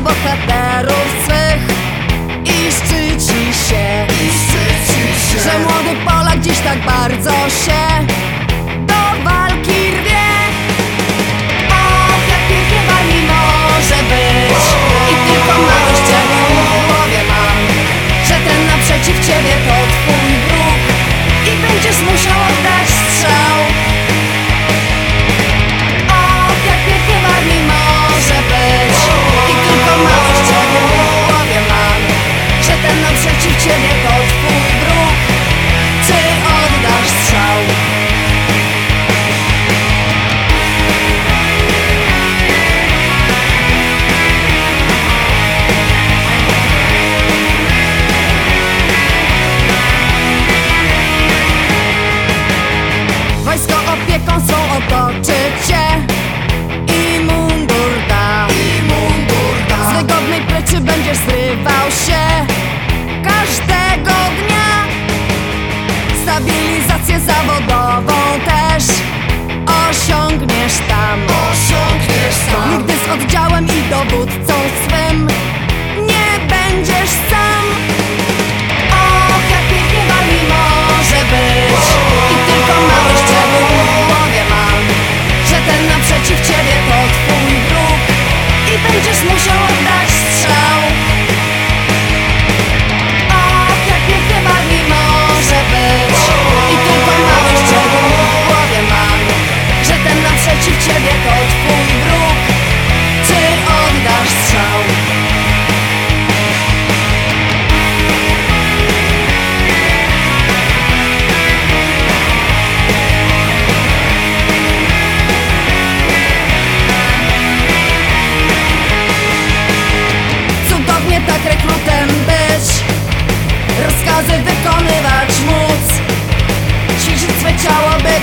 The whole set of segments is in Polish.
bohaterów swych I szczyci się, I szczyci się. Że młody Polak dziś tak bardzo się odzywał się. Każdego dnia Stabilizację zawodową też osiągniesz tam. Osiągniesz tam. Nigdy z oddziałem i dowódcą swym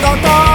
Tôi